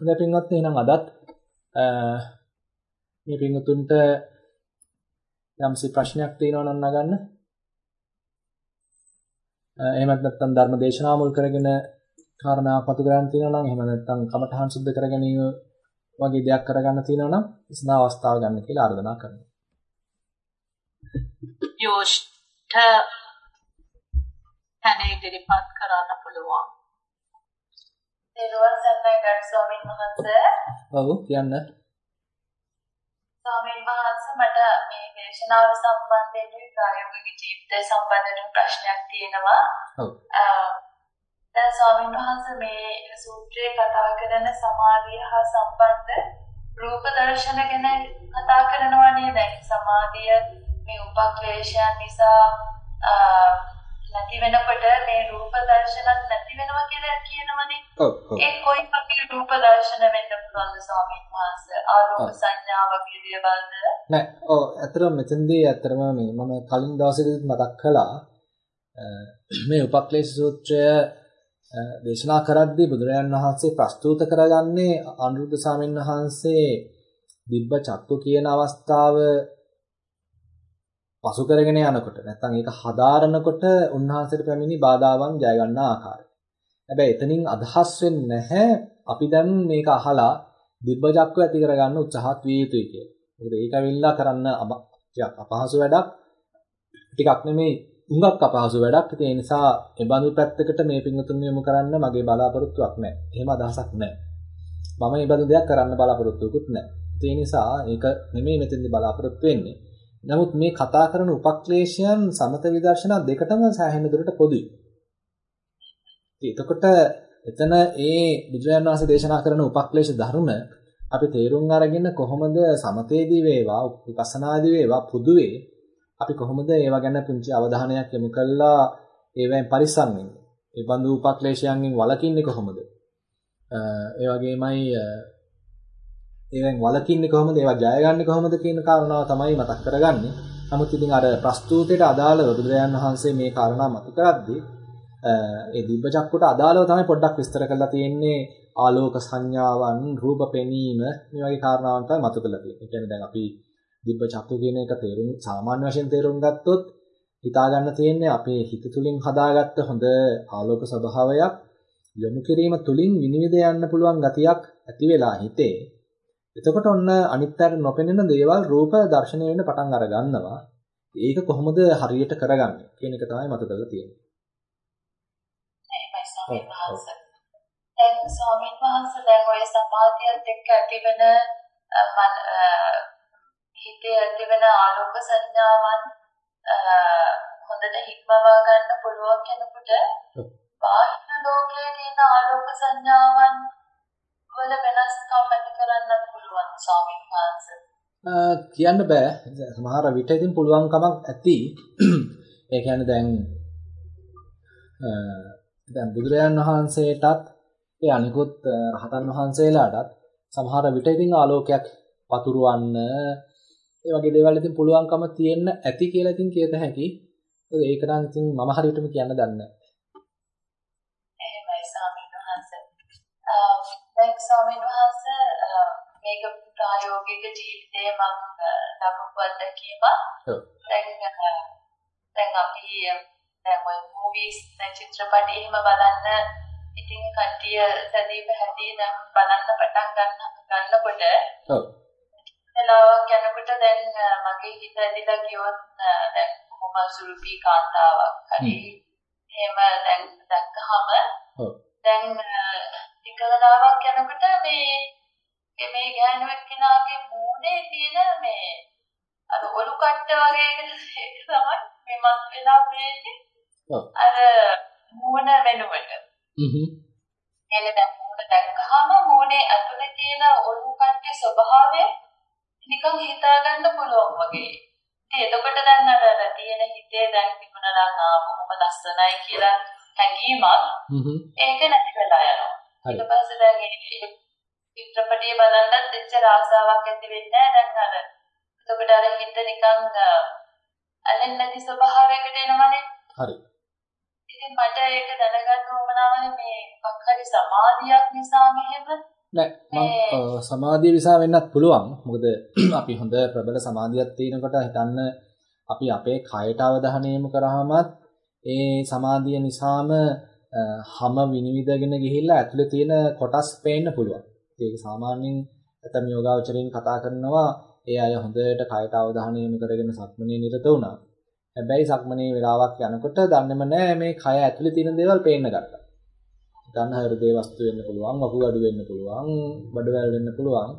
හොඳයි පින්වත්නි එහෙනම් අදත් මේ පින්වතුන්ට යම්සි ප්‍රශ්නයක් තියෙනවා නම් නගන්න. එහෙමත් නැත්නම් ධර්ම දේශනාව මුල් කරගෙන කාරණාවක් පතු කරගන්න තියෙනවා නම් එහෙම නැත්නම් කමඨහන් සුද්ධ කර ගැනීම වගේ දෙයක් කරගන්න තියෙනවා නම් ඉස්නා අවස්ථාව ගන්න කියලා ආරාධනා කරනවා. යෝෂ්ඨ තනේ ඉදිරිපත් කරන්න පුළුවන්. දේරුවන් සන්නයි ගරු ස්වාමීන් වහන්සේ. ඔව් කියන්න. ස්වාමීන් වහන්සේ මට මේ දේශනාව සම්බන්ධයෙන් ප්‍රායෝගික ජීවිතය සම්බන්ධයෙන් ප්‍රශ්නයක් තියෙනවා. ඔව්. දැන් ස්වාමීන් වහන්සේ මේ සූත්‍රයේ කතා කරන සමාධිය හා සම්බන්ධ රූප දර්ශන ගැන කතා කරනවා නේද? සමාධිය මේ උපක්ලේශයන් නිසා නැති වෙනකොට මේ රූප දර්ශනත් නැති වෙනවා කියලා කියනවනේ. ඒ කොයි වගේ රූප දර්ශන වෙන්න පුළුවන්ද ස්වාමීන් වහන්සේ? ආරෝප සංඥාවක් පිළිබඳ නෑ ඔව් ඇත්තටම මෙතනදී ඇත්තටම මේ මම කලින් දවසේදී මතක් කළා මේ උපක්ලේශ සූත්‍රය දේශනා කරද්දී බුදුරජාන් වහන්සේ ප්‍රස්තුත කරගන්නේ අනුරුද්ධ සාමීන් වහන්සේ දිබ්බ චක්කු කියන අවස්ථාව පසු කරගෙන යනකොට නැත්නම් ඒක හදාරනකොට උන්වහන්සේට පැමිණි බාධාවන් ජය ගන්න ආකාරය. හැබැයි එතනින් අදහස් වෙන්නේ නැහැ අපි දැන් මේක අහලා දිබ්බ චක්කු ඇති කරගන්න උත්සාහත් විය යුතුයි කියලා. මොකද ඒක ඇවිල්ලා කරන්න ටිකක් අපහසු වැඩක්. ටිකක් නෙමෙයි හුඟක් අපහසු වැඩක්. ඒ නිසා ඒ බඳු පැත්තකට මේ පිංගුතුන් යොමු කරන්න මගේ බලාපොරොත්තුවක් නැහැ. එහෙම අදහසක් නැහැ. මම මේ බඳු දෙයක් කරන්න බලාපොරොත්තුකුත් නැහැ. ඒ නිසා ඒක නෙමෙයි මෙතෙන්දි බලාපොරොත්තු වෙන්නේ. නමුත් මේ කතා කරන උපක්ලේශයන් සමත විදර්ශනා දෙකටම සෑහෙන දුරට පොදුයි. එතකොට එතන ඒ බුදුරජාණන් වහන්සේ දේශනා කරන උපක්ලේශ ධර්ම අපි තේරුම් අරගෙන කොහොමද සමතේදී වේවා විපස්සනාදී වේවා පුදුවේ අපි කොහොමද ඒවා ගැන පුංචි අවධානයක් යොමු කළා ඒවෙන් පරිස්සම් වෙන්නේ. ඒ බඳු උපක්ලේශයන්ගෙන් වළකින්නේ කොහොමද? ඒ වගේමයි ඒවෙන් වළකින්නේ කොහොමද? ඒවා ජය ගන්න කොහොමද කියන කාරණාව තමයි මතක් කරගන්නේ. නමුත් ඉතින් අර ප්‍රස්තුතයට අදාළව බුදුරජාන් වහන්සේ මේ කාරණා මතු කරද්දී ඒ දිබ්බ චක්කුට අදාළව තමයි පොඩ්ඩක් විස්තර කරලා තියෙන්නේ ආලෝක සංඥාවන්, රූප පෙනීම මේ වගේ කාරණාවන් තමයි මතු කරලා තියෙන්නේ. ඒ කියන්නේ දැන් අපි දිබ්බ චක්කු කියන එක තේරුම් සාමාන්‍ය වශයෙන් තේරුම් ගත්තොත් හිතා ගන්න තියෙන්නේ අපේ හිත තුලින් හදාගත්ත හොඳ ආලෝක ස්වභාවයක් යොමු කිරීම තුලින් විනිවිද යන්න පුළුවන් ගතියක් ඇති වෙලා හිතේ එතකොට ඔන්න අනිත්‍යයට නොපෙනෙන දේවල් රූප දර්ශනය වෙන්න පටන් අර ගන්නවා. ඒක කොහොමද හරියට කරගන්නේ කියන එක තමයි මතක කරලා තියෙන්නේ. දැන් ස්වාමීන් වහන්සේ දැන් ඔය සමාධියත් එක්ක ඇතිවෙන හිතේ ඇතිවෙන ආලෝක සංඥාවන් හොඳට හික්මවා ගන්න පුළුවන් කෙනෙකුට බාහිර ලෝකයේ තියෙන ආලෝක සංඥාවන් වල වෙනස්කම් ඇති කරන්න පුළුවන් ස්වාමීන් වහන්සේ. කියන්න බෑ. සමහර විට ඉතින් පුළුවන් කමක් ඇති. ඒ කියන්නේ දැන් දැන් බුදුරජාන් වහන්සේටත් ඒ අනිකුත් රහතන් වහන්සේලාටත් සමහර විට ඉතින් ආලෝකයක් පතුරවන්න ඒ වගේ දේවල් ඉතින් පුළුවන්කම තියෙන්න ඇති කියලා ඉතින් කියත හැකි. ඒක නම් ඉතින් මම හරියටම කියන්න දන්නේ නැහැ. එහෙමයි ස්වාමීන් වහන්සේ. දැන් ස්වාමීන් වහන්සේ මේක ප්‍රායෝගික ජීවිතයේ මම ලබපු අත්දැකීම. දැන් දැන් අපි දැන් ඔය මූවිස් දැන් චිත්‍රපට එහෙම බලන්න ඉතින් කට්ටිය සැදී පැහැදී දැන් බලන්න පටන් ගන්න ගන්නකොට ඔව්. වෙලාවක් යනකොට දැන් මගේ හිත ඇදිලා ගියොත් දැන් කොහොම සුළුපි කාන්තාවක් හරි එහෙම දැන් දැක්කහම දැන් ටික වෙලාවක් යනකොට මේ මේ ගෑනු එක්කෙනාගේ මූණේ තියෙන මේ අර ඔලු කට්ට වගේ ඒක තමයි මේ මත් වෙලා පේන්නේ අර මූණ වෙනුවට. හ්ම්. එනේ දැන් මූණ දැක්කහම මූණේ ඇතුලේ තියෙන ඔලු කට්ටේ ස්වභාවය නිකන් හිතා ගන්න පුළුවන් වගේ. ඉතින් එතකොට දැන් අර තියෙන හිතේ දැන් තිබුණා නම් ආ බොහොම ලස්සනයි කියලා හැඟීමක් ඒක නැති වෙලා යනවා. ඊට පස්සේ දැන් මේ චිත්‍රපටිය බලන්නත් එච්චර ආසාවක් ඇති වෙන්නේ නැහැ දැන් අර. එතකොට අර හිත නිකන් ඇලෙන්නේ නැති ස්වභාවයකට එනවනේ. හරි. ඉතින් මට ඒක දැනගන්න ඕමනාවනේ මේ මොකක් හරි සමාධියක් නිසා මෙහෙම නෑ මම සමාධිය නිසා වෙන්නත් පුළුවන්. මොකද අපි හොඳ ප්‍රබල සමාධියක් තියෙනකොට හිතන්න අපි අපේ කයට අවධානය යොමු කරාමත් ඒ සමාධිය නිසාම හැම විනිවිදගෙන ගිහිල්ලා ඇතුලේ තියෙන කොටස් පේන්න පුළුවන්. ඒක සාමාන්‍යයෙන් ඇතම් යෝගාවචරයෙන් කතා කරනවා ඒ අය හොඳට කයට අවධානය යොමු කරගෙන සක්මනේ නිරත වුණා. හැබැයි සක්මනේ වෙලාවක් යනකොට දන්නේම නෑ මේ කය ඇතුලේ තියෙන දේවල් පේන්න ගත්තා. ගන්න හෘදේ වස්තු වෙන්න පුළුවන්, වකුගඩු වෙන්න පුළුවන්, බඩවැල් වෙන්න පුළුවන්.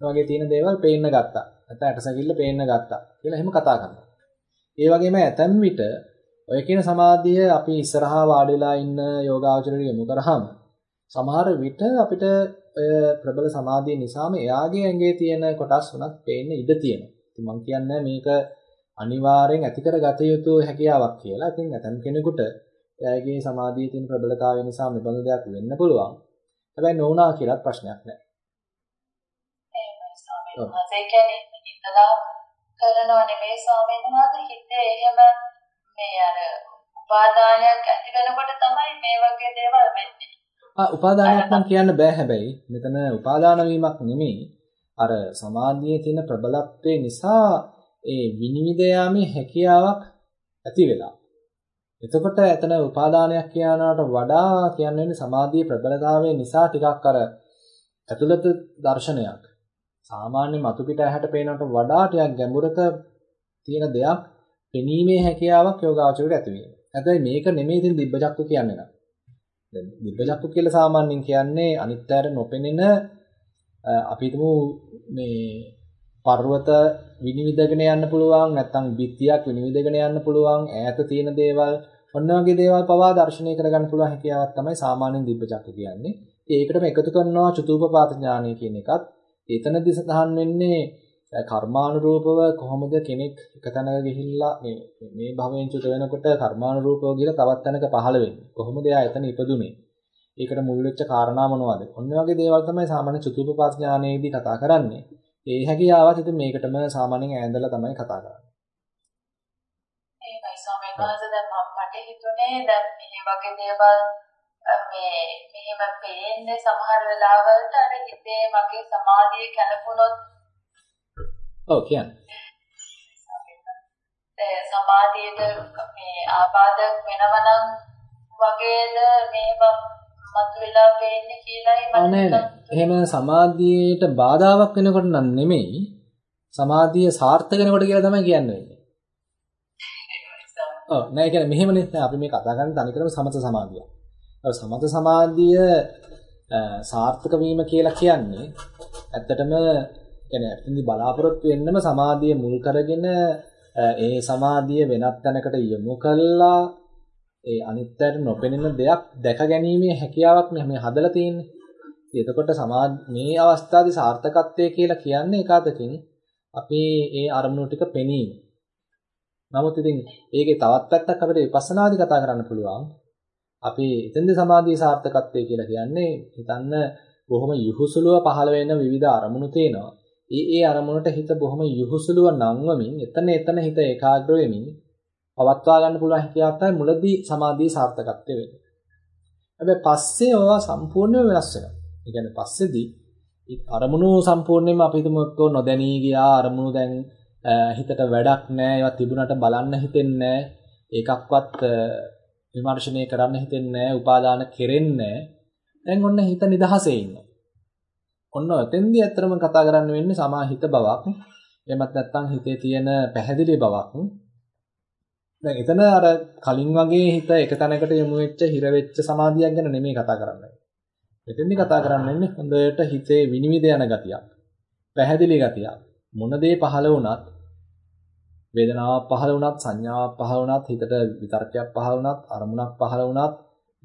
ඒ වගේ තියෙන දේවල් පේන්න ගත්තා. නැත්නම් ඇටසැකිල්ල පේන්න ගත්තා කියලා එහෙම කතා කරනවා. ඒ වගේම ඇතැම් විට ඔය කියන සමාධිය අපි ඉස්සරහා වාඩිලා ඉන්න යෝගාචරණය යොමු කරාම සමහර විට අපිට ඔය ප්‍රබල සමාධිය නිසාම එයාගේ ඇඟේ තියෙන කොටස් උනත් පේන්න ඉඩ තියෙනවා. ඉතින් මම කියන්නේ මේක අනිවාර්යෙන් ඇති කරගත යුතු හැකියාවක් කියලා. ඉතින් ඇතම් කෙනෙකුට එයාගේ සමාධියේ තියෙන ප්‍රබලතාවය නිසා මෙබඳු දෙයක් වෙන්න පුළුවන්. හැබැයි නොවුනා කියලාත් ප්‍රශ්නයක් නැහැ. එහෙමයි ස්වාමීන් වහන්සේ. ඒ කියන්නේ හිතලා කරනව නෙමෙයි ස්වාමීන් වහන්සේ හිතේ එහෙම මේ අර උපාදානයක් ඇති වෙනකොට තමයි මේ වගේ දේවල් වෙන්නේ. ආ උපාදානයක් නම් කියන්න බෑ හැබැයි මෙතන උපාදාන වීමක් නෙමෙයි අර සමාධියේ තියෙන ප්‍රබලත්වය නිසා ඒ විනිවිද යාමේ හැකියාවක් ඇති වෙලා. එතකොට එතන උපාදානයක් කියනකට වඩා කියන්නේ සමාධියේ ප්‍රබලතාවය නිසා ටිකක් අර ඇතුළත දර්ශනයක්. සාමාන්‍ය මතු පිට ඇහැට පේනකට වඩා ටිකක් ගැඹුරක තියෙන දෙයක් පෙනීමේ හැකියාවක් යෝගාචරයට ඇති වෙනවා. හැබැයි මේක නෙමෙයි ඉතින් දිබ්බචක්ක කියන්නේ නේද? දැන් දිබ්බචක්ක කියලා සාමාන්‍යයෙන් කියන්නේ අනිත්‍යයට නොපෙනෙන අපි හිතමු මේ පර්වත විනිවිදගෙන යන්න පුළුවන් නැත්නම් බිත්තියක් විනිවිදගෙන යන්න පුළුවන් ඈත තියෙන දේවල් ඔන්න වගේ දේවල් පවා දර්ශනය කරගන්න පුළුවන් හැකියාවක් තමයි සාමාන්‍යයෙන් දිබ්බචක්ක කියන්නේ. ඒකටම එකතු කරනවා චතුූපපාත ඥානය කියන එකත්. එතනදී සඳහන් වෙන්නේ කර්මානුරූපව කොහොමද කෙනෙක් එක තැනක ගිහිල්ලා මේ මේ භවයෙන් චුත වෙනකොට කර්මානුරූපව ගිහලා තවත් තැනක පහළ වෙන්නේ. කොහොමද එයා එතන ඉපදුනේ? ඒකට මුල් වෙච්ච කාරණා මොනවද? ඔන්න වගේ දේවල් තමයි සාමාන්‍ය චතුූපපාත ඥානයේදී කතා කරන්නේ. ඒ හැකියාවත් ඉතින් මේකටම සාමාන්‍යයෙන් ඈඳලා තමයි කතා කරන්නේ. ඒකයි ස්වාමීන් වහන්සේ දැන් මට හිතුනේ දැන් මේ වගේ දේවල් මේ මෙහෙම පේන්නේ සමහර වෙලාවලට අර හිතේ මගේ සමාධිය කැළපුණොත් ඔව් කියන්නේ. ඒ සමාධියට මේ ආබාධයක් වෙනවනම් වගේද මේව මතුවලා පේන්නේ කියලායි මම එහෙම සමාධියට බාධාවක් වෙනකොට නම් නෙමෙයි සමාධිය සාර්ථක වෙනකොට කියලා තමයි කියන්නේ. ඔව් නෑ කියන්නේ මෙහෙමනේ අපි මේ කතා කරන්නේ තනිකරම සමත සමාධිය. ඔව් සමත සමාධිය සාර්ථක වීම කියලා කියන්නේ ඇත්තටම කියන්නේ අතනදි බලාපොරොත්තු වෙන්නම සමාධිය මුල් කරගෙන ඒ සමාධිය වෙනත් තැනකට යොමු කළා ඒ අනිත්‍යයට නොපෙනෙන දෙයක් දැක ගැනීමේ හැකියාවක් මේ හදලා තියෙන්නේ. එතකොට සමා මේ අවස්ථාවේ සාර්ථකත්වය කියලා කියන්නේ ඒකාතකින් අපි ඒ අරමුණු ටික පෙනීම. නමුත් ඉතින් ඒකේ තවත් පැත්තක් අපිට විපස්සනාදී කතා කරන්න පුළුවන්. අපි එතෙන්ද සමාධියේ සාර්ථකත්වය කියලා කියන්නේ හිතන්න බොහොම යහුසුලුව පහළ වෙන විවිධ අරමුණු තියෙනවා. ඒ ඒ අරමුණට හිත බොහොම යහුසුලුව නංවමින් එතන එතන හිත ඒකාග්‍ර වෙමින් පවත්වා ගන්න පුළුවන් හැකියාවක් තමයි මුලදී සමාධියේ සාර්ථකත්වය වෙන්නේ. හැබැයි පස්සේ ඒවා සම්පූර්ණයෙන් වෙනස් වෙනවා. ඒ කියන්නේ පස්සේදී අරමුණු සම්පූර්ණයෙන්ම අපි හිතමුකෝ නොදැනී ගියා අරමුණු දැන් හිතට වැඩක් නැහැ ඒවා තිබුණට බලන්න හිතෙන්නේ ඒකක්වත් විමර්ශනය කරන්න හිතෙන්නේ නැහැ උපාදාන කෙරෙන්නේ දැන් ඔන්න හිත නිදහසේ ඉන්නවා. ඔන්න එතෙන්දී ඇත්තටම කතා කරන්න වෙන්නේ සමාහිත බවක්. එහෙමත් නැත්නම් හිතේ තියෙන පැහැදිලි බවක්. දැන් එතන අර කලින් වගේ හිත එක තැනකට යොමු වෙච්ච හිර වෙච්ච සමාධියක් ගැන නෙමෙයි කතා කරන්නේ. මෙතෙන්දී කතා කරන්නේ හොඳට හිතේ විනිවිද යන ගතියක්. පැහැදිලි ගතියක්. මොන දේ පහළ වුණත් වේදනාවක් පහළ වුණත් සංඥාවක් පහළ වුණත් හිතට විතර්කයක් පහළ වුණත් අරමුණක් පහළ වුණත්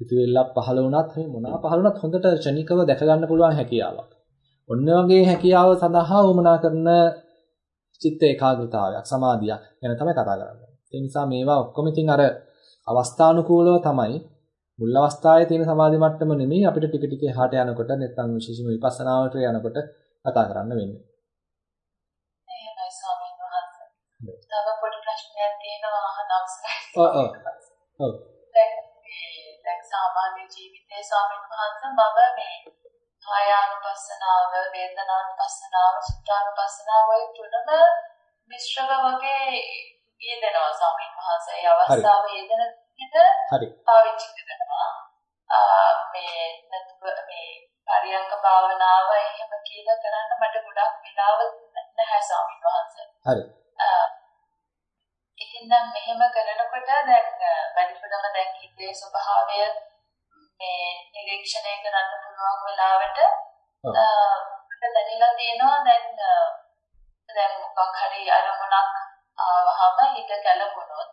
හිතවිල්ලක් පහළ වුණත් මේ මොනවා පහළ වුණත් හොඳට ක්ෂණිකව දැක ගන්න පුළුවන් හැකියාවක්. ඔන්න වගේ හැකියාව සඳහා වමනා කරන චිත්ත ඒකාග්‍රතාවයක් සමාධියක් ගැන තමයි කතා කරන්නේ. ඒ නිසා මේවා ඔක්කොම ඉතින් අර අවස්ථානුකූලව තමයි මුල් අවස්ථාවේ තියෙන සමාධි මට්ටම නෙමෙයි අපිට ටික ටික එහාට යනකොට නැත්නම් විශේෂම විපස්සනාවට යනකොට කතා කරන්න වෙන්නේ. එහෙමයි ස්වාමීන් වහන්සේ. තව පොඩි ප්‍රශ්නයක් තියෙනවා අහන්න අවසරයි. ඔව් ඔව්. ඔව්. දැන් සාමාන්‍ය ජීවිතයේ ස්වාමීන් වහන්සේ මම මේ කායානුපස්සනාව, වේදනානුපස්සනාව, චිත්තානුපස්සනාව ඔය තුනම මිශ්‍රව වගේ යෙදෙනවා ස්වාමීන් වහන්සේ. ඒ අවස්ථාව යෙදෙන විදිහට හරි. පාවිච්චි කරනවා. මේ නැතුව මේ පරියංග භාවනාව එහෙම කියලා කරන්න මට ගොඩක් වෙලාව නැහැ ස්වාමීන් වහන්සේ. හරි. ඉතින් නම් මෙහෙම කරනකොට දැන් වැඩිපුරම දැන් හිතේ ස්වභාවය මේ නිරීක්ෂණය කරන්න පුළුවන් වෙලාවට මට දැනෙලා තියෙනවා දැන් දැන් මොකක් හරි අරමුණක් ආවහම හිත කලබුණොත්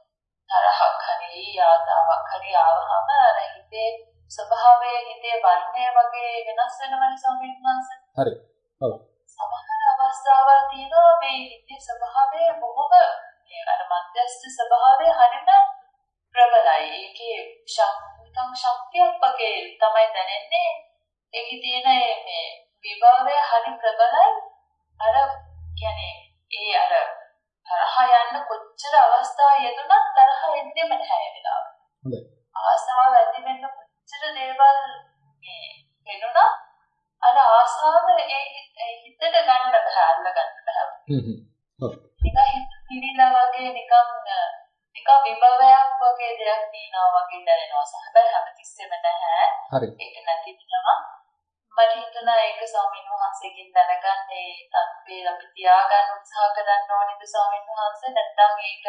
තරහක් හරි ආසාවක් හරි ආවහම අර හිතේ ස්වභාවය හිතේ වර්ණය වගේ වෙනස් වෙනවනේ ස්වාමීන් වහන්සේ. හරි. ඔව්. සමහර අවස්ථාවල් තියෙනවා මේ හිතේ ස්වභාවය බොහොම මේ අර මධ්‍යස්ථ ස්වභාවය හරිම ප්‍රබලයි. ඒකේ නිකන් ශක්තියක් වගේ තමයි දැනෙන්නේ. ඒකේ තියෙන මේ විභවය හරි ප්‍රබලයි. අර කියන්නේ ඒ අර තරහ යන්න කොච්චර අවස්ථා යෙදුනත් තරහ එන්නේම නැහැ වෙලාවට. හොඳයි. ආසාව ඇති වෙන්න කොච්චර දේවල් මේ වෙනුණා අර ආසාව ඒ හිතට ගන්න බෑ අල්ල ගන්න බෑ. හ්ම් හ්ම්. ඔව්. නිකන් හිත පිළිලා වගේ නිකන් නිකන් විභවයක් වගේ දෙයක් තියෙනවා වගේ දැනෙනවා. හැබැයි හැමතිස්සෙම නැහැ. හරි. ඒක නැති වෙනවා. මට හිතුණා ඒක ස්වාමීන් වහන්සේගෙන් දැනගන්න ඒ තත්ත්වය අපි තියාගන්න උත්සාහ කරන්න ඕනේද ස්වාමීන් වහන්සේ නැත්නම් ඒක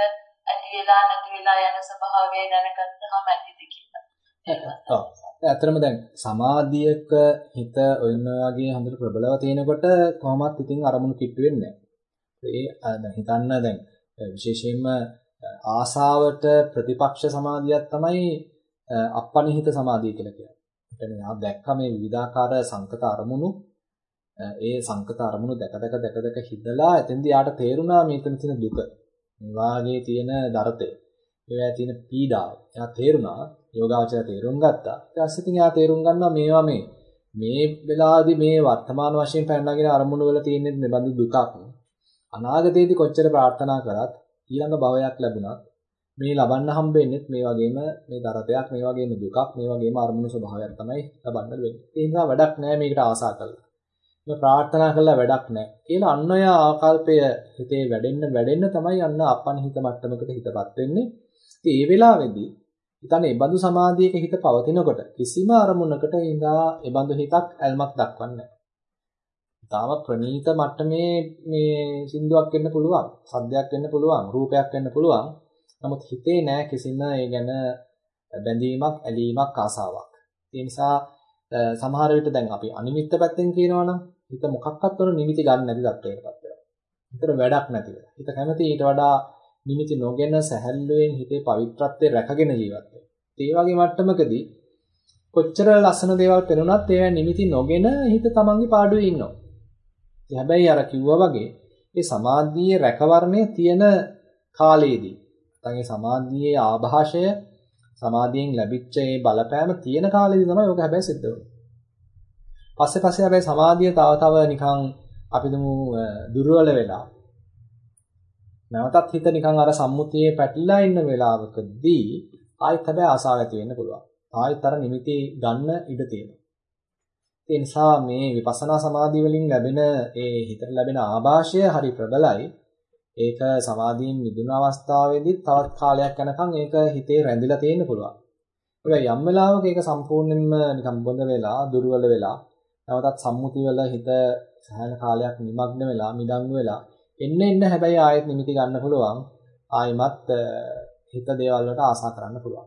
ඇති වෙලා නැති වෙලා යන ස්වභාවය දැනගත්තාම ඇතිද කියලා. ඔව්. ඇත්තටම දැන් සමාධියක හිත ඔන්න වගේ හොඳට ප්‍රබලව තියෙනකොට කොහොමත් ඉතින් අරමුණු කිට්ටු වෙන්නේ නැහැ. ඒ හිතන්න දැන් විශේෂයෙන්ම ආසාවට ප්‍රතිපක්ෂ සමාධියක් තමයි අපනිහිත සමාධිය කියලා කියන්නේ. ඒ කියන්නේ යා දැක්ක මේ විවිධාකාර සංකත අරමුණු ඒ සංකත අරමුණු දැක දැක දැක දැක හිදලා එතෙන්දී යාට තේරුණා මේකෙන් තියෙන දුක. මේ වාගේ තියෙන දරතේ. ඒවා තියෙන පීඩාව. එයා තේරුණා යෝගාවචරය තේරුම් ගත්තා. ඊට පස්සේ ඉතින් එයා තේරුම් ගන්නවා මේවා මේ මේ වෙලාවේදී මේ වර්තමාන වශයෙන් පැනලාගෙන අරමුණු වල තියෙන මේ බඳු දුකක්. අනාගතයේදී කොච්චර ප්‍රාර්ථනා කරත් ඊළඟ භවයක් ලැබුණත් මේ ලබන්න හම්බෙන්නේ මේ වගේම මේ දරතයක් මේ වගේම දුකක් මේ වගේම අරමුණු ස්වභාවයක් තමයි ලබන්න වෙන්නේ. ඒ නිසා වැඩක් නැහැ මේකට ආසා කරලා. මේ ප්‍රාර්ථනා කළා වැඩක් නැහැ. කියලා අන්න ඔය ආකල්පය හිතේ වැඩෙන්න වැඩෙන්න තමයි අන්න අපන්හිත මට්ටමකට හිතපත් වෙන්නේ. ඉතින් ඒ වෙලාවේදී හිතන්නේ ඒ බඳු සමාධියක හිත පවතිනකොට කිසිම අරමුණකට ඉඳා ඒ බඳු හිතක් ඇල්මක් දක්වන්නේ නැහැ. තාම ප්‍රනීත මට්ටමේ මේ සින්දුවක් වෙන්න පුළුවන්, සද්දයක් වෙන්න පුළුවන්, රූපයක් වෙන්න පුළුවන්. නමුත් හිතේ නෑ කිසිම ඒ ගැන බැඳීමක්, ඇලීමක්, ආසාවක්. ඒ නිසා සමහර විට දැන් අපි අනිමිත්ත පැත්තෙන් කියනවනම් හිත මොකක්වත් වර නිමිති ගන්න නැති තත්ත්වයකටපත් වෙනවා. හිතට වැඩක් නැති වෙනවා. හිත කැමති ඊට වඩා නිමිති නොගෙන සැහැල්ලුවෙන් හිතේ පවිත්‍රත්වය රැකගෙන ජීවත් වෙනවා. ඒ වගේ මට්ටමකදී කොච්චර ලස්සන දේවල් පෙනුනත් ඒවා නිමිති නොගෙන හිත තමන්ගේ පාඩුවේ ඉන්නවා. හැබැයි අර කිව්වා වගේ ඒ සමාධියේ රැකවරණය තියෙන කාලයේදී නැත්නම් ඒ සමාධියේ ආభాෂය සමාධියෙන් ලැබිච්ච ඒ බලපෑම තියෙන කාලෙදී තමයි ඔක හැබැයි සිද්ධ වෙන්නේ. පස්සේ පස්සේ හැබැයි සමාධිය තව තව නිකන් අපි දුමු දුර්වල වෙලා නැවතත් හිත නිකන් අර සම්මුතියේ පැටලලා ඉන්න වෙලාවකදී ආයෙත් හැබැයි ආසාව ඇති වෙන්න පුළුවන්. ආයෙත් අර නිමිති ගන්න ඉඩ තියෙනවා. ඒ නිසා මේ විපස්සනා සමාධිය වලින් ලැබෙන ඒ හිතට ලැබෙන ආభాෂය හරි ප්‍රබලයි. ඒක සමාධියෙන් මිදුණ අවස්ථාවේදී තවත් කාලයක් යනකම් ඒක හිතේ රැඳිලා තියෙන්න පුළුවන්. හැබැයි යම් වෙලාවක ඒක සම්පූර්ණයෙන්ම නිකම් බොඳ වෙලා, දුර්වල වෙලා, නැවතත් සම්මුති වල හිත සහන කාලයක් නිමග්න වෙලා, මිදන් වෙලා එන්න එන්න හැබැයි ආයෙත් නිමිති ගන්න පුළුවන්. ආයෙමත් හිත දේවල් වලට ආසා කරන්න පුළුවන්.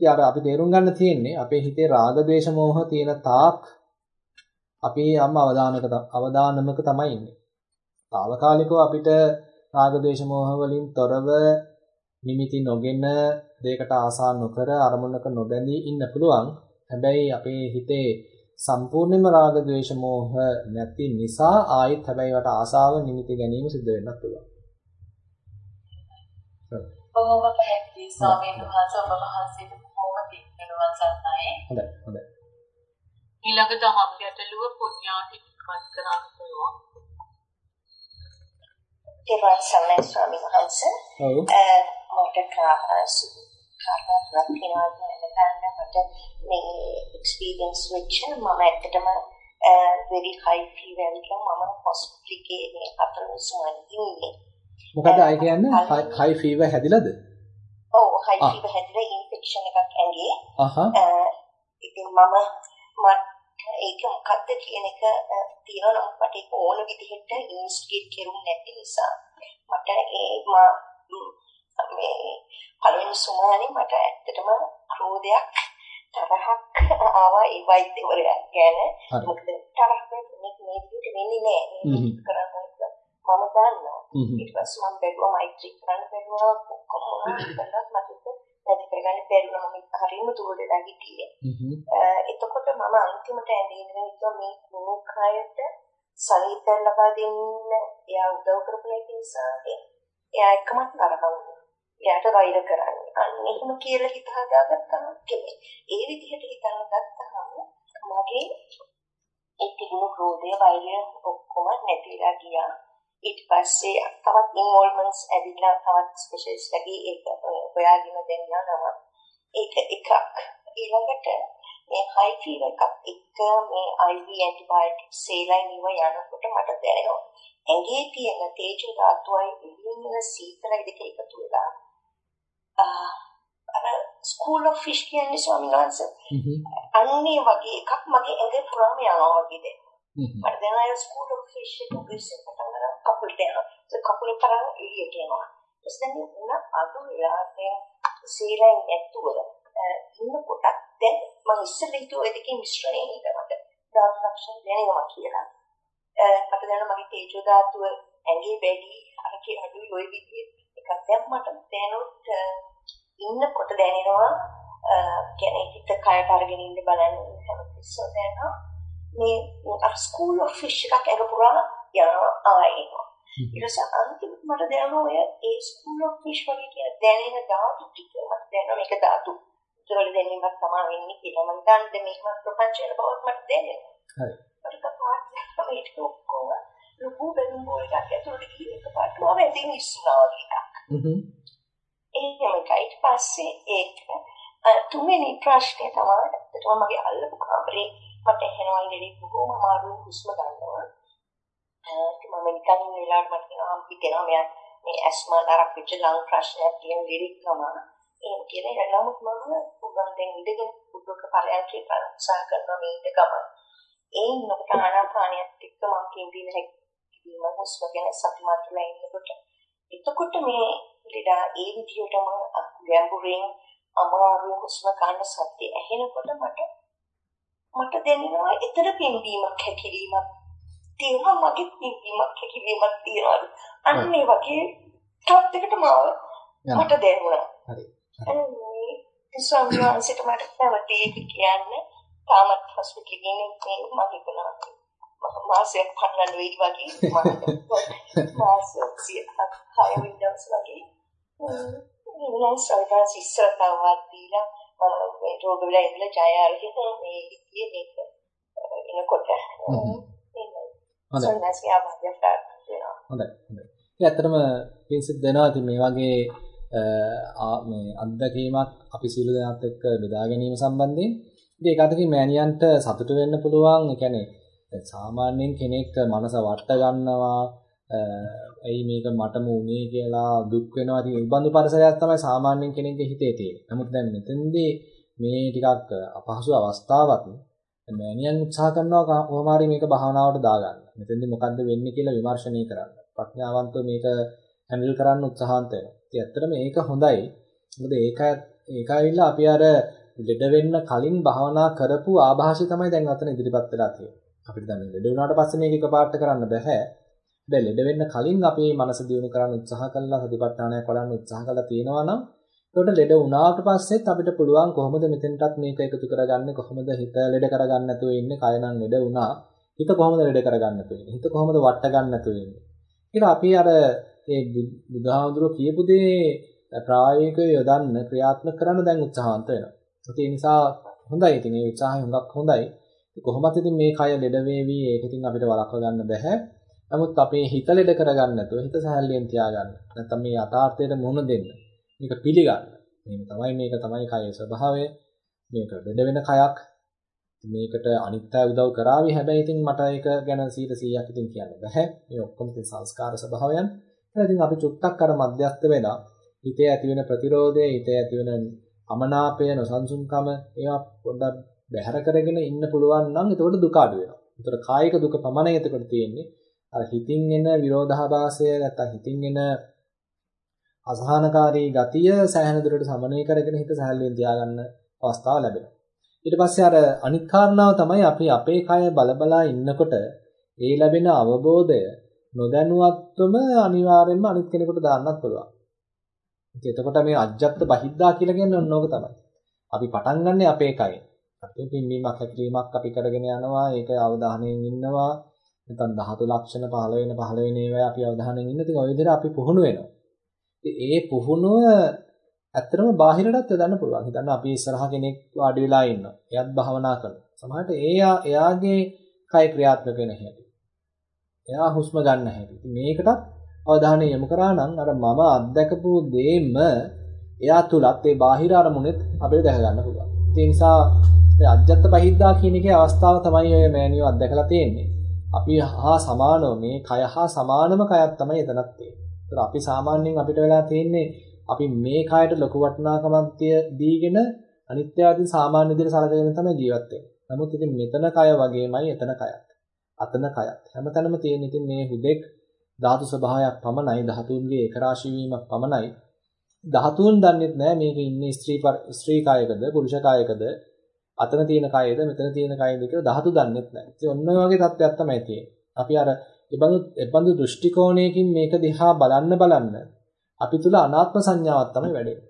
ඉතින් අපි තේරුම් ගන්න තියෙන්නේ අපේ හිතේ රාග, දේශ, මෝහ තියෙන තාක් අපි යම් අවදානක අවදානමක තමයි ඉන්නේ. తాවකාලිකව අපිට රාග දේශ මොහ වලින් තොරව නිමිති නොගෙන දෙයකට ආසා නොකර අරමුණක නොබැඳී ඉන්න පුළුවන්. හැබැයි අපේ හිතේ සම්පූර්ණයෙන්ම රාග ද්වේෂ මෝහ නැති නිසා ආයෙත් හැබැයි වට ආසාව නිමිති ගැනීම සිද්ධ වෙන්නත් පුළුවන්. බොහොම පැහැදිලි ස්වාමීන් වහන්සේ ඔබ වහන්සේට බොහොම පිළිවෙලක් සන්නයි. හොඳයි හොඳයි. ඊළඟට හම් ගැටලුව පුණ්‍යාටිපත් කරන්න පුළුවන්. ඒවා සම්මේ ස්වාමීන් වහන්සේ ඔව්. මට කාසු කාරණාවක් තියෙනවා දැනගන්න මට මේ එක්ස්පීරියන්ස් වෙච්ච මම ඇත්තටම very high fever එකලා මම hospital එකේ මේ හතර උස්මන් ඉන්නේ. මොකද අය කියන්නේ high fever හැදිලාද? ඔව් high fever හැදිලා ඉන්ෆෙක්ෂන් එකක් ඇඟේ. අහහ. ඉතින් මම මට ඒක මොකක්ද කියන එක තියෙනවා නම් මට ඒක ඕන විදිහට ඉන්ස්ටිගේට් කරුම් නැති නිසා. මට ඒ මේ පළවෙනි සුමානේ මට ඇත්තටම ක්‍රෝධයක් තරහක් ආවා ඒ වෛද්‍යවරයා ගැන. මොකද තරහ මේක මේ විදිහට වෙන්නේ නැහැ. කරන්න මම දන්නවා. ඊට පස්සේ මම බැලුවා මෛත්‍රී කරන්න බැලුවා කොහොම කරලත් මට නැති කරගන්න බැරිවම මම හරිම දුරදලා හිටියේ එතකොට මම අන්තිමට ඇඳගෙන ඉතුවා මේ කුණු කයට සනීපය ලබා දෙන්න එයා උදව් කරපු නිසා එයා එකමත් තරහ වුණා එයාට වෛර කරන්නේ. අන්න එහෙම කියලා හිත හදාගත්තම කෙනෙක්. ඒ විදිහට හිතන ගත්තහම මගේ ඒ තිබුණු ක්‍රෝධය වෛරය ඔක්කොම නැතිලා ගියා. ඊට පස්සේ තවත් ඉන්වෝල්ව්මන්ට්ස් ඇවිල්ලා තවත් ස්පෙෂලිස්ට්ලගේ ඒක හොයාගෙන දෙන්නවා. ඒක එකක්. ඊළඟට මේ හයි ෆීවර් එකක් එක්ක මේ IV ඇන්ටිබයොටික් සේලයින් ඉව යනකොට මට දැනෙනවා. ඇඟේ තියෙන තේජෝ ධාතුවයි එළියෙන් එන සීතලයි දෙක එකතු වෙලා අර ස්කූල් ඔෆ් ෆිෂ් කියන්නේ ස්වාමීන් වහන්සේ. අන්නේ වගේ එකක් මගේ ඇඟේ පුරාම යනවා වගේ දැනෙනවා. මට දැන් අය ස්කූල් ඔෆ් ෆිෂ් එක උපේක්ෂා පටන් ගන්න කකුලට යනවා. ඒ කකුලේ තරම් එළියට එනවා. ඊට පස්සේ උන අඩු වෙලා දැන් සීලෙන් ඇතුව ඉන්නකොට දැන් මම ඉස්සෙල්ලා හිතුවා ඒ දෙකේ මිශ්‍රණය නේද මට? ධාතු ලක්ෂණ දැනෙනවා කියලා. මට දැනෙනවා මගේ තේජෝ ධාතුව ඇඟේ වැඩි අර කී අඩුයි ওই විදිහේ එකක්. දැන් මට දැනුත් ඉන්නකොට දැනෙනවා. කියන්නේ හිත කයට අරගෙන ඉන්න බලන්න හැමතිස්සෙම දැනෙනවා. මේ අර ස්කූල් ඔෆ් ෆිෂ් එකක් අර පුරා යනවා ආයෙනවා ඊට පස්සේ අන්තිමට මට දැනෙනවා ඔය ඒ ස්කූල් ඔෆ් ෆිෂ් වගේ කියන දැනෙන ධාතු ටික මට දැනෙනවා මේක ධාතු ඒවල දැනීමක් තමයි වෙන්නේ කියලා. මම දන්නේ මේක ප්‍රපංච වෙන බවක් මට දැනෙනවා. හරි. මට පාට මේක ඔක්කොම ලොකු බැලුම් බෝලයක් ඇතුළට ගිහින් එකපාරටම වැදින් ඉස්සුනා වගේ එකක්. ඒකම ඊට පස්සේ ඒක තුන්වෙනි ප්‍රශ්නය තමයි ඇත්තටම මගේ අල්ලපු කාමරේ මට ඇහෙනවා ඉන්නේ. බොහොම අමාරු හුස්ම ගන්නවා. ඒක මම නිකන් ඉන්න වෙලාවට මට කියනවා හිතෙනවා මෙයා මේ ඇස්මා තරක් වෙච්ච ලං ප්‍රශ්නයක් කියන ලිරික් තමයි. ඒක කියන එක නමුත් මම උගන් දැන් ඉඳගෙන පුදුක පරයන්කේ උත්සාහ කරනවා මේ ඉඳ ගමන්. ඒ ඉන්නකොට ආනාපානියත් එක්ක මම කින්දින හැකිලිම හුස්ම ගැන සතුටුමත් වෙලා ඉන්නකොට එතකොට මේ ලෙඩා ඒ විදිහටම ගැඹුරින් අමාරුවෙන් හුස්ම ගන්න සත්‍ය ඇහෙනකොට මට මට දැනෙනවා ඊතර පිම්බීමක් හැකිලීමක් තියෙනවා මගේ පිම්බීමක් හැකිලීමක් තියෙනවා. අන්න ඒ වගේ ටොප්කට මාව මට දැනුණා හරි. හරි ස්වාමීන් මට නැවතී කියන්නේ. තාමත් හොස්පිටල් ගිහින් මම හිතනවා මාසයක් පන්නන්න වෙයි වගේ. මාස 6 වින්ඩෝස් වගේ. මම. සල්වාස් ඉස්සර තවත් දීලා මේ රෝග වෙලා ඉඳලා ජය අරගෙන මේ ඉතියේ මේක එනකොට හොඳයි. හොඳයි ඒ ඇත්තටම පින්සිට දෙනවා. ඉතින් මේ වගේ මේ අත්දැකීමක් අපි සියලු දෙනාත් එක්ක බෙදා ගැනීම සම්බන්ධයෙන්. ඉතින් ඒක අතකින් මෑනියන්ට සතුට වෙන්න පුළුවන්. ඒ කියන්නේ සාමාන්‍යයෙන් කෙනෙක් මනස වට ගන්නවා. ඇයි මේක මටම උනේ කියලා දුක් වෙනවා. ඉතින් ඒ බඳු පරිසරයක් තමයි සාමාන්‍යයෙන් කෙනෙක්ගේ හිතේ තියෙන්නේ. නමුත් දැන් මෙතෙන්දී මේ ටිකක් අපහසු අවස්ථාවක් මෑනියන් උත්සාහ කරනවා කොහොම හරි මේක භාවනාවට දාගන්න. මෙතෙන්දී මොකද්ද වෙන්නේ කියලා විමර්ශනය කරන්න. ප්‍රඥාවන්තව මේක හැන්ඩල් කරන්න උත්සාහන්ත වෙනවා. ඉතින් ඇත්තටම මේක හොඳයි. මොකද ඒක ඒක ඇවිල්ලා අපි අර ලෙඩ වෙන්න කලින් භාවනා කරපු ආభాෂය තමයි දැන් අතන ඉදිරිපත් වෙලා තියෙන්නේ. අපිට දැන් ලෙඩ වුණාට පස්සේ මේක එකපාරට කරන්න බෑ. දැන් ලෙඩ වෙන්න කලින් අපි මනස දියුණු කරන්න උත්සාහ කළා සතිපට්ඨානයක් වඩන්න උත්සාහ කළා තියෙනවා නම් ඒකට ලෙඩ වුණාට පස්සෙත් අපිට පුළුවන් කොහොමද මෙතෙන්ටත් මේක එකතු කරගන්නේ? කොහොමද හිත ලෙඩ කරගන්න නැතුව ඉන්නේ? කය නම් ලෙඩ වුණා. හිත කොහොමද ලෙඩ කරගන්න නැතුව ඉන්නේ? හිත කොහොමද වට ගන්න නැතුව ඉන්නේ? කියලා අපි අර ඒ බුදුහාමුදුරුවෝ කියපු දේ ප්‍රායෝගිකව යොදන්න ක්‍රියාත්මක කරන්න දැන් උත්සාහන්ත වෙනවා. ඒ නිසා හොඳයි. ඉතින් ඒ උත්සාහය හුඟක් හොඳයි. කොහොමද ඉතින් මේ කය ලෙඩ වේවි. ඒක ඉතින් අපිට වළක්ව ගන්න බෑ නමුත් අපේ හිත ලෙඩ කරගන්න නැතුව හිත සහැල්ලෙන් තියාගන්න. නැත්නම් මේ යථාර්ථයට මුහුණ දෙන්න. මේක පිළිගන්න මේක තමයි මේක තමයි කයේ ස්වභාවය මේක ලෙඩ වෙන කයක් මේකට අනිත් අය උදව් කරાવી හැබැයි ඉතින් මට ඒක ගැන 100%ක් ඉතින් කියන්න බෑ. මේ ඔක්කොම ඉතින් සංස්කාර ස්වභාවයන්. එහෙනම් ඉතින් අපි චුට්ටක් අර මධ්‍යස්ත වෙලා හිතේ ඇති වෙන ප්‍රතිරෝධය, හිතේ ඇති වෙන අමනාපය, නොසන්සුන්කම ඒවා පොඩ්ඩක් බැහැර කරගෙන ඉන්න පුළුවන් නම් එතකොට දුක අඩු වෙනවා. එතකොට කායික දුක පමණයි එතකොට තියෙන්නේ. අර හිතින් එන විරෝධාභාසය නැත්නම් හිතින් එන අසහනකාරී ගතිය සෑහෙන දුරට සමනය කරගෙන හිත සහැල්ලුවෙන් තියාගන්න අවස්ථාව ලැබෙනවා. ඊට පස්සේ අර අනිත් කාරණාව තමයි අපි අපේ කය බලබලා ඉන්නකොට ඒ ලැබෙන අවබෝධය නොදැනුවත්වම අනිවාර්යයෙන්ම අනිත් කෙනෙකුට දාන්නත් පුළුවන්. ඉතින් එතකොට මේ අජ්ජත් බහිද්දා කියලා කියන්නේ ඔන්න ඕක තමයි. අපි පටන් ගන්නෙ අපේ කයෙන්. අපි පින්වීමක් හැකිලීමක් අපි කරගෙන යනවා. ඒක අවධානයෙන් ඉන්නවා. නැත්නම් ධාතු ලක්ෂණ 15 වෙන 15 වෙන ඒවා අපි අවධානයෙන් ඉන්න. ඉතින් ওই විදිහට අපි පුහුණු වෙනවා. ඒ පුහුණුව ඇත්තටම බාහිරටත් යොදන්න පුළුවන්. හිතන්න අපි ඉස්සරහ කෙනෙක් වාඩි වෙලා ඉන්නවා. එයාත් භාවනා කරනවා. සමහරට එයා එයාගේ කය ක්‍රියාත්මක වෙන හැටි. එයා හුස්ම ගන්න හැටි. ඉතින් මේකටත් අවධානය යොමු කරා නම් අර මම අත්දකපු දේම එයා තුලත් ඒ බාහිර අරමුණෙත් අපිට දැක ගන්න පුළුවන්. ඒ නිසා අජත්ත බහිද්දා කියන එකේ අවස්ථාව තමයි ඔය මෑනියෝ අත්දකලා තියෙන්නේ. අපි හා සමානව මේ කය හා සමානම කයක් තමයි එතනත් තියෙන්නේ. අපි සාමාන්‍යයෙන් අපිට වෙලා තියෙන්නේ අපි මේ කයට ලොකු වටිනාකමක් දීගෙන අනිත්‍ය ආදී සාමාන්‍ය විදිහට සලකගෙන තමයි ජීවත් වෙන්නේ. නමුත් ඉතින් මෙතන කය වගේමයි එතන කයත්. අතන කයත්. හැමතැනම තියෙන ඉතින් මේ හුදෙක් ධාතු ස්වභාවයක් පමණයි ධාතුන්ගේ ඒකරාශී වීමක් පමණයි. ධාතුන් දන්නෙත් නෑ මේකේ ඉන්නේ ස්ත්‍රී ස්ත්‍රී කායකද පුරුෂ කායකද අතන තියෙන කායද මෙතන තියෙන කායද කියලා ධාතු දන්නෙත් නෑ. ඉතින් ඔන්න ඔය වගේ තත්ත්වයක් තමයි තියෙන්නේ. අපි අර එබඳු එබඳු දෘෂ්ටි කෝණයකින් මේක දිහා බලන්න බලන්න අපි තුල අනාත්ම සංඥාවක් තමයි වැඩෙන්නේ.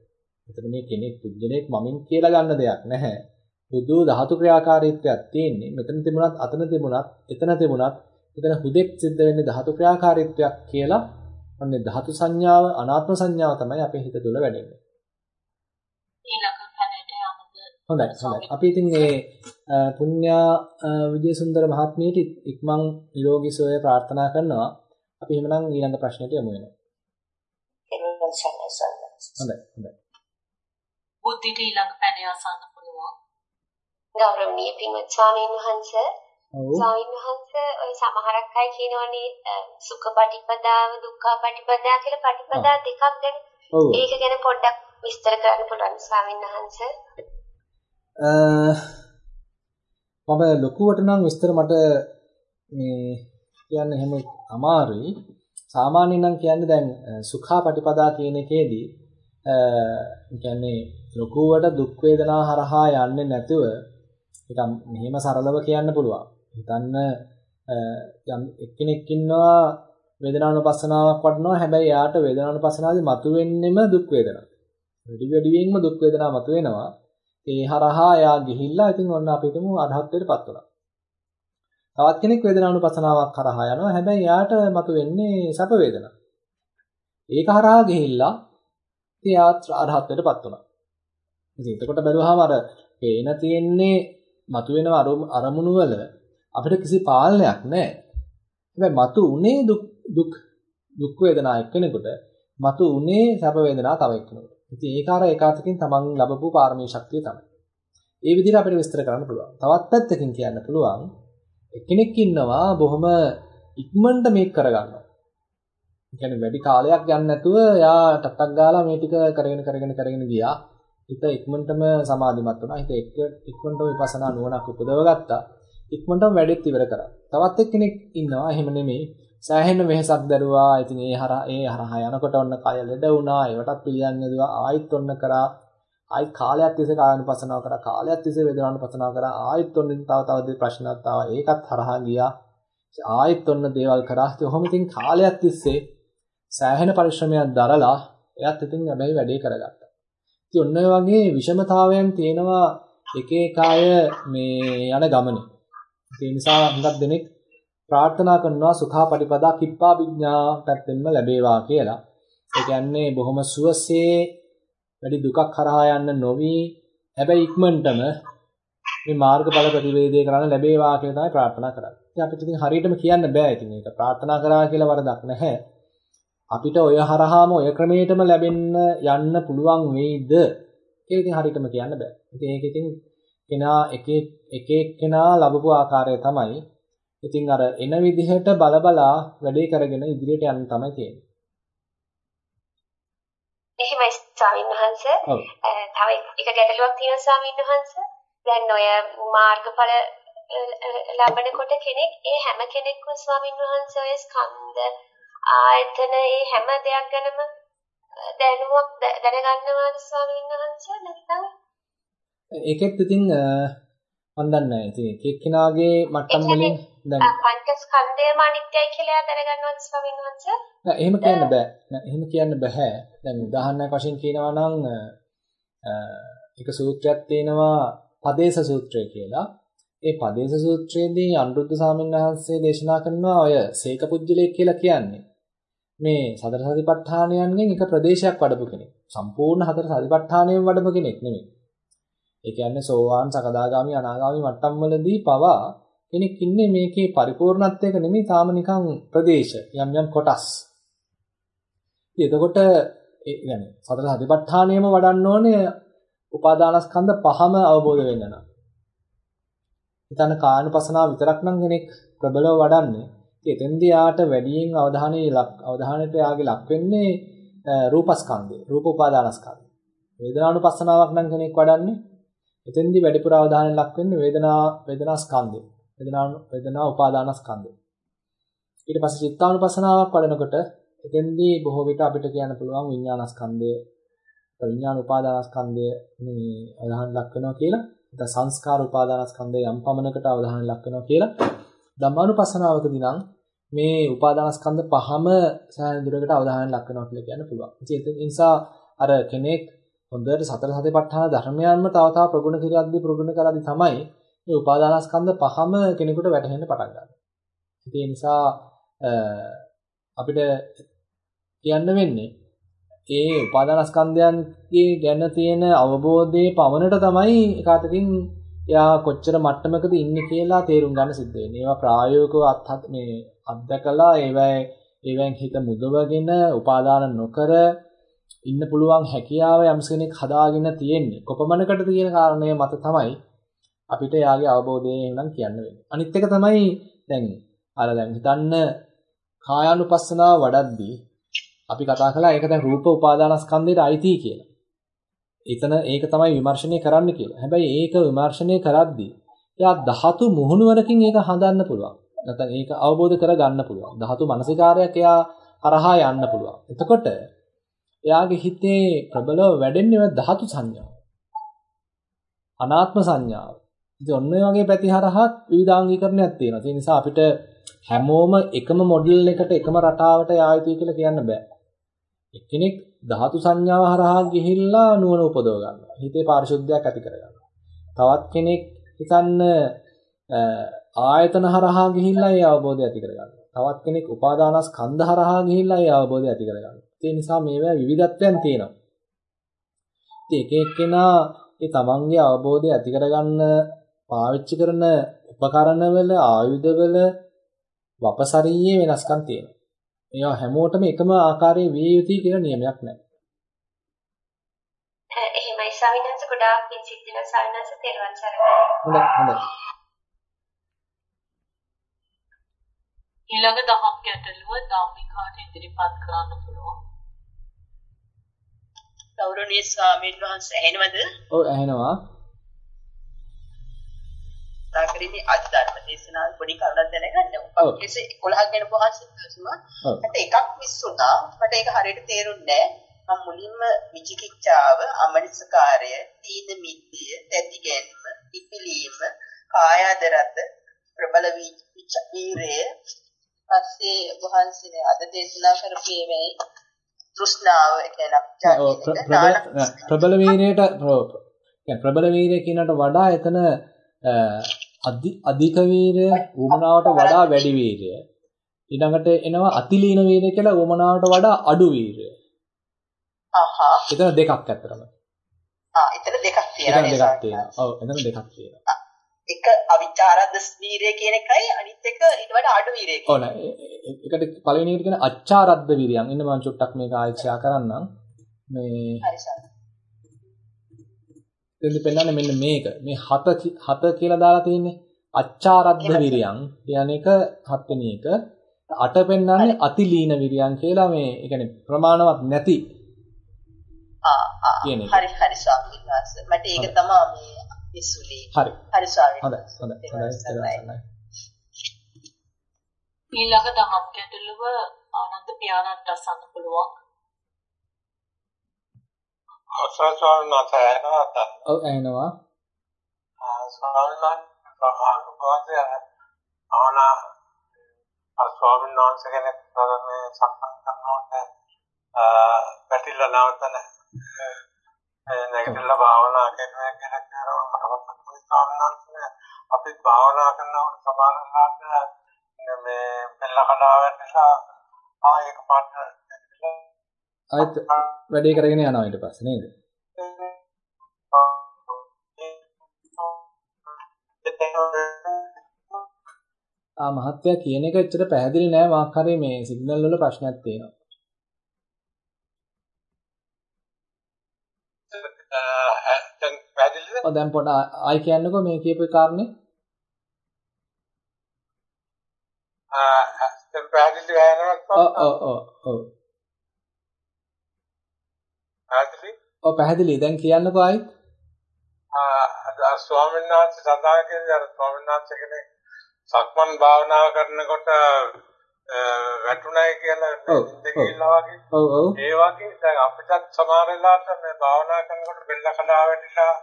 එතන මේ කෙනෙක් පුජ්‍යලයක් මමින් කියලා ගන්න දෙයක් නැහැ. බුදු ධාතු ක්‍රියාකාරීත්වයක් තියෙන්නේ. මෙතන තිබුණත් අතන තිබුණත් එතන තිබුණත් එතන හුදෙක් සිද්ධ වෙන්නේ ධාතු ක්‍රියාකාරීත්වයක් කියලා අන්නේ ධාතු සංඥාව අනාත්ම සංඥාව තමයි අපේ හිත තුළ වැඩෙන්නේ. හොඳයි හොඳයි. අපි ඉතින් මේ පුණ්‍යා විජේසුන්දර මහත්මියට ඉක්මන් නිරෝගී සුවය ප්‍රාර්ථනා කරනවා. අපි එහෙමනම් ඊළඟ ප්‍රශ්නෙට යමු වෙනවා. හොඳයි හොඳයි. බුද්ධිට ඊළඟ පැන යසන්න පුළුවන්. ගෞරවනීය පින්වත් ස්වාමීන් වහන්සේ ස්වාමීන් වහන්සේ ඔය සමහරක් අය කියනවනේ සුඛ පටිපදාව දුක්ඛ පටිපදා කියලා පටිපදා දෙකක් ගැන ඒක ගැන පොඩ්ඩක් විස්තර කරන්න පුළුවන් ස්වාමීන් වහන්සේ මම ලොකුවට නම් විස්තර මට මේ කියන්න එහෙම අමාරුයි සාමාන්‍යයෙන් නම් කියන්නේ දැන් සුඛා පටිපදා කියන එකේදී කියන්නේ ලොකුවට දුක් වේදනා හරහා යන්නේ නැතුව නිකන් මෙහෙම සරලව කියන්න පුළුවන්. හිතන්න යම් එක්කෙනෙක් ඉන්නවා වේදනානුපස්සනාවක් වඩනවා හැබැයි යාට වේදනානුපස්සනාවේ මතුවෙන්නෙම දුක් වේදනා. වැඩි වැඩියෙන්ම දුක් වේදනා මතුවෙනවා. ඒ හරහා එයා ගිහිල්ලා ඉතින් ඔන්න අපි හිතමු අරහත්ත්වයටපත් වුණා. තවත් කෙනෙක් වේදනානුපස්සනාවක් කරහා යනවා. හැබැයි යාට මතුවෙන්නේ සැප වේදනා. ඒක හරහා ගිහිල්ලා ඉතින් යාත් අරහත්ත්වයටපත් වුණා. ඉතින් එතකොට බැලුවාම අර පේන තියෙන්නේ මතුවෙන අරමුණු වල අපිට කිසි පාලනයක් නැහැ. හැබැයි මතු උනේ දුක් දුක් දුක් වේදනා එක්කෙනෙකුට මතු උනේ සැප වේදනා තව එක්කෙනෙකුට. ඉතින් ඒක අර ඒකාතකින් තමන් ලැබපු පාරමී ශක්තිය තමයි. ඒ විදිහට අපිට විස්තර කරන්න පුළුවන්. තවත් පැත්තකින් කියන්න පුළුවන් එක්කෙනෙක් ඉන්නවා බොහොම ඉක්මනට මේක කරගන්නවා. කියන්නේ වැඩි කාලයක් ගන්න නැතුව එයා ටටක් ගාලා මේ ටික කරගෙන කරගෙන කරගෙන ගියා. හිත ඉක්මනටම සමාධිමත් වුණා. හිත එක්ක ඉක්මනටම විපස්සනා නුවණක් උපදව ගත්තා. ඉක්මනටම වැඩෙත් ඉවර කරා. තවත් එක්කෙනෙක් ඉන්නවා එහෙම නෙමෙයි. සෑහෙන වෙහසක් දරුවා. ඉතින් ඒ හරහා ඒ හරහා යනකොට ඔන්න කය ලෙඩ වුණා. ඒවටත් පිළියන්නේ දුවා. ආයිත් ඔන්න කරා. ආයිත් කාලයක් තිස්සේ කායනුපසනාව කරා. කාලයක් තිස්සේ වේදනානුපසනාව කරා. ආයිත් ඔන්න තව තව ප්‍රශ්නක් ආවා. ඒකත් හරහා ගියා. ආයිත් ඔන්න දේවල් කරා. ඉතින් ඔහොම ඉතින් කාලයක් තිස්සේ සෑහෙන පරිශ්‍රමයක් දරලා එයාත් ඉතින් හැබැයි වැඩේ කරගත්තා. ඉතින් ඔන්න ඔය වගේ විෂමතාවයන් තියෙනවා එක එක අය මේ යන ගමනේ. ඒ නිසා හුඟක් දෙනෙක් ප්‍රාර්ථනා කරනවා සුඛා පටිපදා කිප්පා විඥා පැත්තෙන්ම ලැබේවා කියලා. ඒ කියන්නේ බොහොම සුවසේ වැඩි දුකක් කරහා යන්න නොවි හැබැයි ඉක්මනටම මේ මාර්ගඵල ප්‍රතිවේදය කරන්න ලැබේවා කියලා තමයි ප්‍රාර්ථනා කරන්නේ. ඉතින් අපිට ඉතින් හරියටම කියන්න බෑ ඉතින් ඒක ප්‍රාර්ථනා කරා කියලා වරදක් නැහැ. අපිට ඔය හරහාම ඔය ක්‍රමයටම ලැබෙන්න යන්න පුළුවන් වෙයිද කියලා ඉතින් හරියටම කියන්න බෑ. ඉතින් ඒක ඉතින් කෙනා එක එක එක්කෙනා ලැබපු ආකාරය තමයි. ඉතින් අර එන විදිහට බලබලා වැඩේ කරගෙන ඉදිරියට යන්න තමයි තියෙන්නේ. එහෙමයි ස්වාමීන් වහන්සේ. තව එක ගැටලුවක් තියෙනවා ස්වාමීන් වහන්සේ. දැන් ඔය මාර්ගඵල ලබනකොට කෙනෙක් ඒ හැම කෙනෙක්ම ස්වාමීන් වහන්සේ ඔය ස්කන්ධ ආයතන ඒ හැම දෙයක් ගැනම දැනුවක් දැනගන්නවාද ස්වාමීන් වහන්සේ නැත්නම් ඒකෙත් ඉතින් මම දන්නේ නැහැ. ඉතින් එක එක්කෙනාගේ මට්ටම් වලින් දැන් පංචස්කන්ධයම අනිත්‍යයි කියලා දැනගන්නවද ස්වාමීන් වහන්සේ? නෑ එහෙම කියන්න බෑ. නෑ එහෙම කියන්න බෑ. දැන් උදාහරණයක් වශයෙන් කියනවා නම් එක සූත්‍රයක් තියෙනවා පදේශ සූත්‍රය කියලා. ඒ පදේශ සූත්‍රයේදී අනුරුද්ධ සාමීන් වහන්සේ දේශනා කරනවා ඔය සීක පුජ්‍යලයක් කියලා කියන්නේ. මේ සතර සතිපට්ඨානයන්ගෙන් එක ප්‍රදේශයක් වඩපු කෙනෙක්. සම්පූර්ණ හතර සතිපට්ඨානයෙන් වඩපු කෙනෙක් නෙමෙයි. ඒ කියන්නේ සෝවාන් සකදාගාමි අනාගාමි මට්ටම් වලදී පවා කෙනෙක් ඉන්නේ මේකේ පරිපූර්ණත්වයක නෙමෙයි තාම නිකන් ප්‍රදේශ යම් යම් කොටස්. ඉතින් එතකොට ඒ කියන්නේ සතර සතිපට්ඨානයම වඩන්න ඕනේ උපාදානස්කන්ධ පහම අවබෝධ වෙන්න නම්. හිතන්න කායනුපසනාව විතරක් නම් කෙනෙක් ප්‍රබලව වඩන්නේ. ඉතින් එතෙන්දී යාට වැඩියෙන් අවධානය අවධානයට යාගේ ලක් වෙන්නේ රූපස්කන්ධය, රූප උපාදානස්කන්ධය. වේදනානුපස්සනාවක් නම් කෙනෙක් වඩන්නේ එතෙන්දී වැඩිපුර අවධානය ලක් වෙන්නේ වේදනා වේදනා ස්කන්ධය. වේදනා වේදනා උපාදාන ස්කන්ධය. ඊට පස්සේ චිත්තානුපස්සනාවක් වඩනකොට එතෙන්දී බොහෝ විට අපිට කියන්න පුළුවන් විඥාන ස්කන්ධය විඥාන උපාදාන ස්කන්ධය මේ අවධානය ලක් වෙනවා කියලා. නැත්නම් සංස්කාර උපාදාන ස්කන්ධය යම් පමණකට අවධානය ලක් වෙනවා කියලා. ධම්මානුපස්සනාවකදී නම් මේ උපාදාන ස්කන්ධ පහම සෑහෙන දුරකට අවධානය ලක් වෙනවා කියලා කියන්න පුළුවන්. ඉතින් ඒ නිසා අර කෙනෙක් හොඳට සතර සතිපට්ඨාන ධර්මයන්ම තව තව ප්‍රගුණ කරද්දී ප්‍රගුණ කරද්දී තමයි මේ උපාදානස්කන්ධ පහම කෙනෙකුට වැටහෙන්න පටන් ගන්න. ඒ නිසා අපිට කියන්න වෙන්නේ ඒ උපාදානස්කන්ධයන්ගේ ගැන තියෙන අවබෝධයේ පමණට තමයි එකතකින් එයා කොච්චර මට්ටමකද ඉන්නේ කියලා තේරුම් ගන්න සිද්ධ වෙන්නේ. ඒවා ප්‍රායෝගිකව අත් මේ අත්දකලා ඒවයි ඒවෙන් හිත මුදවගෙන උපාදාන නොකර ඉන්න පුළුවන් හැකියාව යම් කෙනෙක් හදාගෙන තියෙන්නේ. කොපමණකට තියෙන කාරණය මත තමයි අපිට යාගේ අවබෝධයෙන් නම් කියන්න වෙන්නේ. අනිත් එක තමයි දැන් අර දැන් හිතන්න කායානුපස්සනාව වඩද්දී අපි කතා කළා ඒක දැන් රූප උපාදානස්කන්ධයට අයිති කියලා. එතන ඒක තමයි විමර්ශනය කරන්න කියලා. හැබැයි ඒක විමර්ශනය කරද්දී එයා ධාතු මුහුණුවරකින් ඒක හඳන්න පුළුවන්. නැත්නම් ඒක අවබෝධ කරගන්න පුළුවන්. ධාතු මනසිකාරයක් එයා හරහා යන්න පුළුවන්. එතකොට එයාගේ හිතේ ප්‍රබලව වැඩෙන්නේ ධාතු සංඥාව. අනාත්ම සංඥාව. ඉතින් ඔන්න ඔය වගේ පැති හරහාත් විවිධාංගීකරණයක් තියෙනවා. ඒ නිසා අපිට හැමෝම එකම මොඩල් එකට එකම රටාවට යා යුතුයි කියලා කියන්න බෑ. එක්කෙනෙක් ධාතු සංඥාව හරහා ගිහිල්ලා නුවණ උපදව ගන්නවා. හිතේ පාරිශුද්ධයක් ඇති කර ගන්නවා. තවත් කෙනෙක් හිතන්න ආයතන හරහා ගිහිල්ලා ඒ අවබෝධය ඇති කර ගන්නවා. තවත් කෙනෙක් උපාදානස්කන්ධ හරහා ගිහිල්ලා ඒ අවබෝධය ඇති කර ගන්නවා. ඒ නිසා මේවා විවිධත්වයන් තියෙනවා. ඉතින් එක එක්කෙනා ඒ තමන්ගේ අවබෝධය ඇති කරගන්න පාවිච්චි කරන උපකරණවල ආයුධවල වපසරියේ වෙනස්කම් තියෙනවා. ඒවා හැමෝටම එකම ආකාරයේ විය යුතුයි කියලා නියමයක් නැහැ. එහෙමයි ස්වාමීන් ගොඩාක් පිං සිද්ධ වෙන ස්වාමීන් තෙරුවන් සරණයි. හොඳයි හොඳයි. ඊළඟ දහම් ගැටලුව ධම්මිකාට ඉදිරිපත් කරන්න පුළුවන්. ගෞරවනීය ස්වාමීන් වහන්සේ ඇහෙනවද? ඔව් ඇහෙනවා. තාකරිනි අද ධර්ම දේශනාවේ පොඩි කරුණක් දැනගන්න. උපකේස 11ක් ගැන පහසුවා. මට එකක් මිස් වුණා. මට ඒක හරියට තේරුන්නේ නැහැ. මම මුලින්ම විචිකිච්ඡාව, අමනිසකාරය, තීන මිද්දිය, තැති ගැනීම, ඉපිලීම, කායාදරත, ප්‍රබල විචීරය, පස්සේ වහන්සේ අද දේශනා කරපු තෘෂ්ණාව කියන්නේ ප්‍රබල වීරයට ප්‍රබල වීරය කියනට වඩා එතන අධික වීරය උමනාවට වඩා වැඩි වීරය ඊළඟට එනවා අතිලීන වීරය කියලා උමනාවට වඩා අඩු වීරය අහහ එතන දෙකක් ඇත්තරම ආ එතන දෙකක් තියෙනවා එතන දෙකක් තියෙනවා. ඔව් එතන දෙකක් තියෙනවා එක අවිචාරද්ද වීරය කියන එකයි අනිත් එක ඊට වඩා අඩු වීරය කියන. ඔව් නෑ. ඒකට පළවෙනි එකට කියන අච්චාරද්ද වීරයන්. ඉන්න මම චුට්ටක් මේක ආයිෂා කරන්නම්. මේ එතෙන්ද පෙන්නන්නේ මෙන්න මේක. මේ හත හත කියලා දාලා තියෙන්නේ. අච්චාරද්ද විරියං කියන එක හත්වෙනි එක. අට පෙන්නන්නේ අතිලීන විරියං කියලා මේ කියන්නේ ප්‍රමාණවත් නැති ආ ආ හරි හරි ස්වාමීන් වහන්සේ මට ඒක තමයි මේ ඉස්සුලි. හරි. හරි ස්වාමීන් හොඳයි හොඳයි. හොඳයි. ඊළඟ දහම් ගැටලුව ආනන්ද පියාණන්ට අසන්න පුළුවන්. වහන්සේ ඇහෙනවද? ඔව් ඇහෙනවා. ස්වාමීන් වහන්සේ ආනා ස්වාමීන් වහන්සේ කෙනෙක් මේ සක්මන් කරනකොට පැටිලා නවතන නැගිටලා භාවනා කරනවා කියලා කරනවා මම මතකයි ස්වාමීන් වහන්සේ අපි භාවනා කරනකොට සමානලාට මේ බෙල්ල කඩාවැට නිසා ආයෙක පාට ආයෙත් වැඩේ කරගෙන යනවා ඊට පස්සේ නේද? ආ මහත්තයා කියන එක ඇත්තට පැහැදිලි නෑ මාක් හරි මේ සිග්නල් වල ප්‍රශ්නයක් තියෙනවා. දැන් පොඩ ආයි කියන්නකෝ මේ කියපු කාරණේ. ආ දැන් පැහැදිලි වෙනවා. ඔව් ඔව් ඔව්. පැහැදිලි? ඔව් පැහැදිලි. දැන් කියන්නකෝ ආයි. ආ ස්වාමීන් වහන්සේ සඳහන් කළේ අර ස්වාමීන් වහන්සේ කෙනෙක් සක්මන් භාවනාව කරනකොට වැටුණයි කියලා ඉඳගිලා වගේ. ඔව් ඔව්. ඒ වගේ දැන් අපිටත් සමහර වෙලාවට මේ භාවනා කරනකොට බෙල්ල කඩා වැටිලා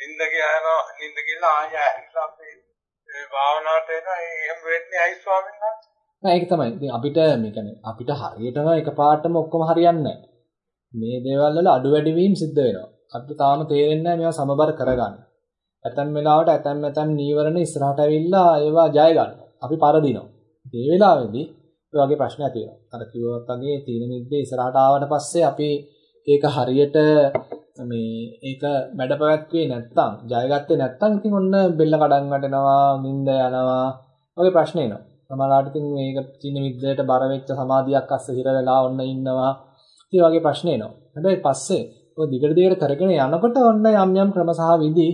නිින්ද ගියනවා නිින්ද ගිහලා ආය ඇහිලා අපි ඒ භාවනාවට එනවා එහෙම වෙන්නේ ඇයි ස්වාමීන් වහන්සේ? නෑ ඒක තමයි. ඉතින් අපිට මේ කියන්නේ අපිට හරියටම එකපාරටම ඔක්කොම හරියන්නේ නැහැ. මේ දේවල් වල අඩු වැඩි වීම සිද්ධ වෙනවා. අපිට තාම තේරෙන්නේ නැහැ මේවා සමබර කරගන්න. ඇතැම් වෙලාවට ඇතැම් ඇතැම් නීවරණ ඉස්සරහට ඇවිල්ලා ඒවා ජය ගන්නවා. අපි පරදිනවා. මේ වෙලාවේදී ඔය වගේ ප්‍රශ්න ඇති වෙනවා. අර කිව්වත් වගේ තීන මිද්දේ ඉස්සරහට ආවට පස්සේ අපි ඒක හරියට මේ ඒක මැඩ පැවැත්වුවේ නැත්තම් ජයගත්තේ නැත්තම් ඉතින් ඔන්න බෙල්ල කඩන් වැටෙනවා, නිින්ද යනවා. වගේ ප්‍රශ්න එනවා. සමහරවිට ඉතින් මේක තීන මිද්දේට බර වෙච්ච සමාධියක් අස්සේ හිර වෙලා ඔන්න ඉන්නවා. ඉතින් වගේ ප්‍රශ්න එනවා. හැබැයි පස්සේ ඔය දිගට දිගට කරගෙන යනකොට ඔන්න යම් යම් ක්‍රම සහ විදි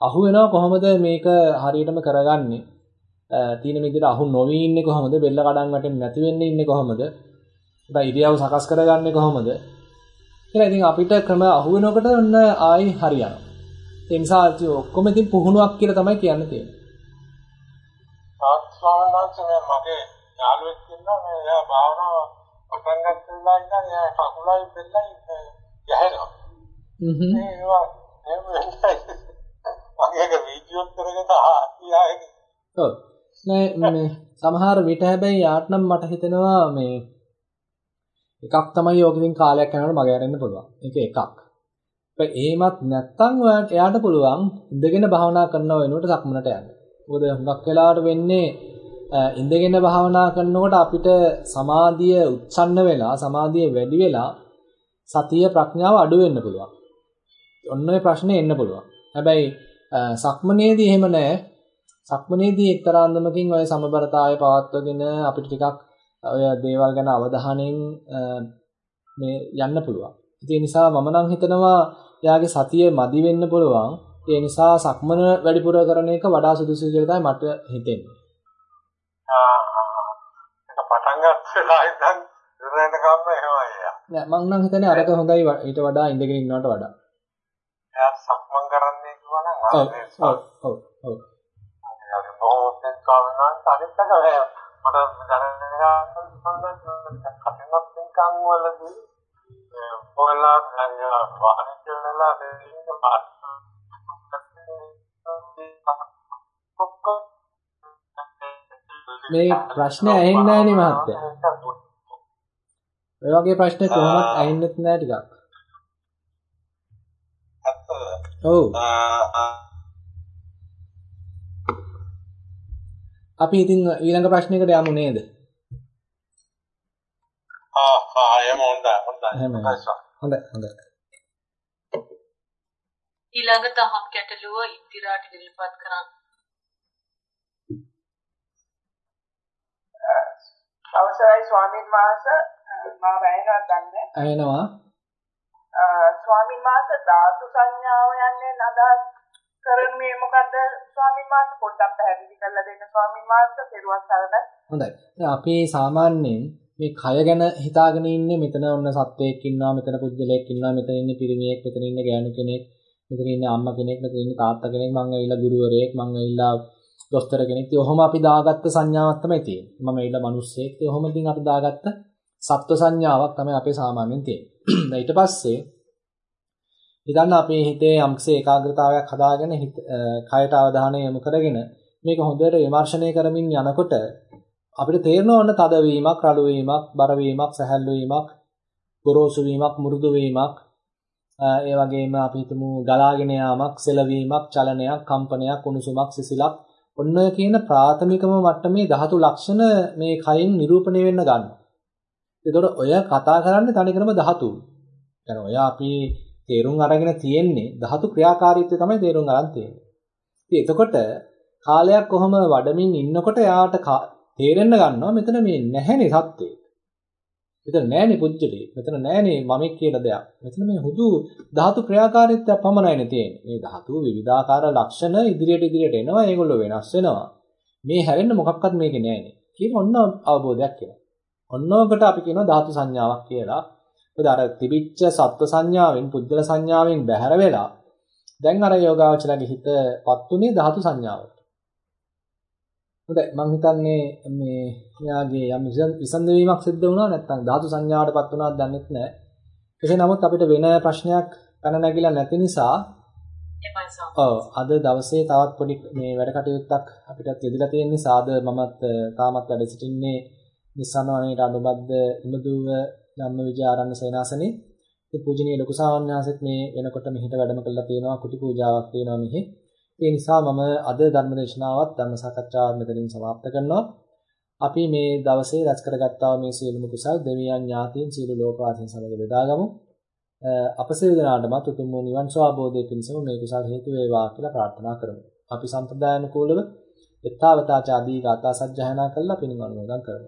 අහු වෙනවා කොහොමද මේක හරියටම කරගන්නේ තීන මිදිට අහු නොවි ඉන්නේ කොහොමද බෙල්ල කඩන් වැටෙන්නේ නැති වෙන්නේ ඉන්නේ කොහොමද හැබැයි ඉරියව් සකස් කරගන්නේ කොහොමද කියලා ඉතින් අපිට ක්‍රම අහු වෙනකොට ඔන්න ආයි හරියනවා. ඒ නිසා ඔක්කොම ඉතින් පුහුණුවක් කියලා තමයි කියන්න තියෙන්නේ. ආත්මවන්තනේ මගේ යාළුවෙක් ඉන්නා මේ එයා භාවනාව පටන් ගන්නලා ඉඳන් එයා කකුලයි බෙල්ලයි යහැනවා. හ්ම්. ඒවා ඒක වීඩියෝත් කරගෙන ආයෙත් ඔව්. නෑ මේ සමහර විට හැබැයි යාට නම් මට හිතෙනවා මේ එකක් තමයි ඕකකින් කාලයක් යනකොට මගේ අරින්න පුළුවන්. ඒක එකක්. හැබැයි එහෙමත් නැත්තම් එයාට පුළුවන් ඉඳගෙන භාවනා කරනව වෙනුවට සක්මනට යන්න. මොකද හුඟක් වෙලාවට වෙන්නේ ඉඳගෙන භාවනා කරනකොට අපිට සමාධිය උත්සන්න වෙලා සමාධිය වැඩි වෙලා සතිය ප්‍රඥාව අඩු වෙන්න පුළුවන්. ඔන්න ඔය ප්‍රශ්නේ එන්න පුළුවන්. හැබැයි සක්මනේදී එහෙම නැහැ. සක්මනේදී එක්තරා අන්දමකින් ඔය සමබරතාවය පවත්වගෙන අපිට ටිකක් ඔය දේවල් ගැන අවධානයෙන් මේ යන්න පුළුවන්. ඒ නිසා මම නම් හිතනවා යාගේ සතිය මදි වෙන්න පුළුවන්. ඒ නිසා සක්මන වැඩිපුර කරන එක වඩා සුදුසු කියලා තමයි මට හිතෙන්නේ. ආ ඒක පටන් ගත්තලා ඉඳන් ඉරෙන්න ගන්න එහෙමයි. නෑ මම නම් හිතන්නේ අරක හොඳයි ඊට වඩා ඉඳගෙන ඉන්නවට වඩා. එයා සක්මන් කරන්නේ කිව්වනම් ඔව් ඔව් ඔව්. හරි බොහොම ස්වාමීන් අනිත් එක මට පින්කම් වලදී පොළලා වාණිජ වෙලා දෙන්නේ මේ ප්‍රශ්නේ ඇහෙන්නේ නැහැ නේ මහත්තයා. ඔය වගේ ප්‍රශ්න කොහොමත් ඇහෙන්නෙත් නැහැ ටිකක්. ඔව්. අපි ඉතින් ඊළඟ ප්‍රශ්නයකට යමු නේද? ආ ආ එම හොඳයි හොඳයි. හොඳයි හොඳයි. ඊළඟ තහම් ගැටලුව ඉන්දිරාට ඉදිරිපත් කරන්න. අවසරයි ස්වාමීන් වහන්සේ මම වැයෙනවා ගන්න. ඇහෙනවා. ස්වාමීන් වහන්සේ ධාතු සංඥාව යන්නේ අදහස් කරන්නේ මොකද්ද ස්වාමීන් වහන්සේ පොඩ්ඩක් පැහැදිලි කරලා දෙන්න ස්වාමීන් වහන්සේ පෙරුවන් සරණයි. හොඳයි. අපි සාමාන්‍යයෙන් මේ කය ගැන හිතාගෙන ඉන්නේ මෙතන ඔන්න සත්වයෙක් ඉන්නවා මෙතන පුද්ගලයෙක් ඉන්නවා මෙතන ඉන්නේ පිරිමියෙක් මෙතන ඉන්නේ ගෑනු කෙනෙක් මෙතන ඉන්නේ අම්මා කෙනෙක් මෙතන ඉන්නේ තාත්තා කෙනෙක් මං ඇවිල්ලා ගුරුවරයෙක් මං ඇවිල්ලා දොස්තර කෙනෙක්. ඉතින් ඔහොම අපි දාගත්ත සංඥාවක් තමයි තියෙන්නේ. මම ඇවිල්ලා මිනිස්සෙක්. ඉතින් ඔහොම ඉතින් අපි දාගත්ත සත්ව සංඥාවක් තමයි අපේ සාමාන්‍යයෙන් තියෙන්නේ. ඊට පස්සේ හිතන්න අපේ හිතේ යම්කිසි ඒකාග්‍රතාවයක් හදාගෙන හිත කයට අවධානය යොමු කරගෙන මේක හොඳට විමර්ශනය කරමින් යනකොට අපිට තේරෙනවා ඔන්න තදවීමක්, රළු වීමක්, බර වීමක්, සැහැල්ලු වීමක්, ගොරෝසු වීමක්, මෘදු වීමක්, ඒ වගේම අපි හිතමු ගලාගෙන යාමක්, සෙලවීමක්, චලනයක්, කම්පනයක්, උණුසුමක්, සිසිලක් ඔන්න කියන ප්‍රාථමිකම මට්ටමේ ධාතු ලක්ෂණ මේ කයින් නිරූපණය වෙන්න ගන්නවා. එතකොට ඔය කතා කරන්නේ තනිකරම ධාතු. يعني ඔය අපි තේරුම් අරගෙන තියෙන්නේ ධාතු ක්‍රියාකාරීත්වය තමයි තේරුම් අරන් තියෙන්නේ. ඉතින් එතකොට කාලයක් කොහොම වඩමින් ඉන්නකොට යාට තේරෙන්න ගන්නවා මෙතන මේ නැහැනේ සත්‍යය. මෙතන නෑනේ පුජ්‍යලේ. මෙතන නෑනේ මමෙක් කියලා දෙයක්. මෙතන මේ හුදු ධාතු ක්‍රියාකාරීත්වයක් පමණයිනේ තියෙන්නේ. මේ ධාතු විවිධාකාර ලක්ෂණ ඉදිරියට ඉදිරියට එනවා. ඒගොල්ලෝ වෙනස් වෙනවා. මේ හැරෙන්න මොකක්වත් මේකේ නෑනේ. කියන ඔන්න අවබෝධයක් එනවා. ඔන්නෝකට අපි කියනවා ධාතු සංඥාවක් කියලා. මොකද අර තිබිච්ච සත්ව සංඥාවෙන් පුද්ගල සංඥාවෙන් බැහැර වෙලා දැන් අර යෝගාවචරගේ හිතපත් උනේ ධාතු සංඥාවට. හොඳයි මම හිතන්නේ මේ එයාගේ යම් විසඳවීමක් සිද්ධ වුණා නැත්නම් ධාතු සංඥාවටපත් වුණාද දන්නෙත් නැහැ. කෙසේ නමුත් අපිට වෙන ප්‍රශ්නයක් පැන නැගිලා නැති නිසා ඔව් අද දවසේ තවත් පොඩි මේ වැඩ කටයුත්තක් අපිට යෙදලා තියෙන නිසා අද මමත් තාමත් වැඩ සිටින්නේ නිස්සන්න වනේට අනුබද්ධ ඉමදුව ධම්ම විජාරණ්‍ය සේනාසනේ. ඉතින් පූජනීය ලොකු සාවන්‍යාසෙත් මේ වෙනකොට මෙහිට වැඩම කළා තියෙනවා කුටි පූජාවක් තියෙනවා මෙහි. ඒ නිසා මම අද ධර්ම දේශනාවත් ධර්ම සාකච්ඡාවත් මෙතනින් સમાપ્ત කරනවා. අපි මේ දවසේ රැස් කරගත්තා මේ සියලුම කුසල් දෙවියන් ඥාතීන් සියලු ලෝකවාසීන් සමග බෙදාගමු. අප සියලු දෙනාටම උතුම් වූ නිවන් ස්වාබෝධය පිණිසම මේ කුසල් හේතු වේවා කියලා ප්‍රාර්ථනා කරමු. අපි සම්ප්‍රදායනුකූලව එත්තාවතාචාදී ගාථා සජ්ජායනා කළා පිණින් අනුමෝදන් කරමු.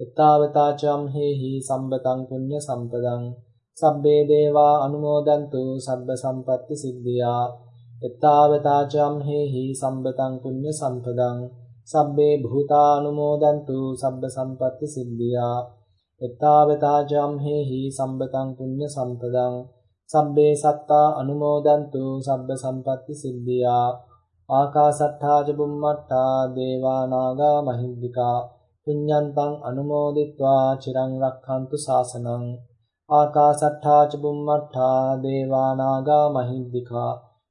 එත්තාවතාචම් හේහි සම්බතං පුඤ්ඤ සම්පදං සබ්බේ දේවා අනුමෝදන්තු සබ්බ සම්පatti සිද්ධියා එත්තාවතාචම් හේහි සම්බතං පුඤ්ඤ සම්පදං සබ්බේ භූතානුමෝදන්තු සබ්බ සම්පත්ති සිද්ධියා. එත්තාවතාචම් හේහි සම්බතං පුඤ්ඤ සම්පදං සබ්බේ සත්තා අනුමෝදන්තු සබ්බ සම්පත්ති සිද්ධියා. ආකාසට්ඨා ච බුම්මට්ඨා දේවා නාග මහින්దికා පුඤ්ඤන්තං අනුමෝදිත්වා චිරං රක්ඛන්තු ශාසනං. ආකාසට්ඨා ච බුම්මට්ඨා දේවා නාග මහින්దికා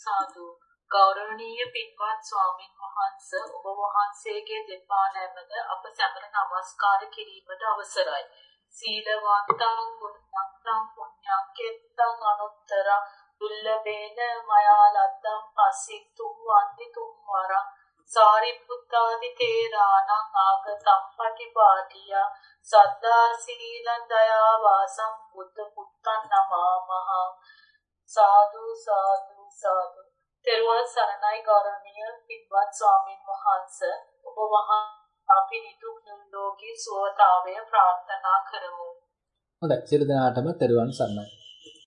සාදු ගෞරවනීය පින්වත් ස්වාමින් වහන්සේ ඔබ වහන්සේගේ දෙපා නැමද අප සැමට নমස්කාර කිරීමට අවසරයි. සීලවන්තං ගුණවන්තං පුඤ්ඤක්කෙත්තං අනුත්තර දුල්ලබේන මයා ලද්දම් පස්සිතුම් වන්ති තුම් වරං සාරිපුත්තාදි තේරාණං ආග සම්පටිපාටිය සද්දා සීලං දයා වාසං බුද්ධ පුත්තං නමාමහං. සාදු සාදු. සාදු තෙරුවන් සරණයි ගෞරවනීය පින්වත් ස්වාමින් වහන්සේ. ඔබ වහා අපි නිදුක් නිරෝගී සුවතාවය ප්‍රාර්ථනා කරමු. හොඳයි. සියලු දෙනාටම තෙරුවන් සරණයි.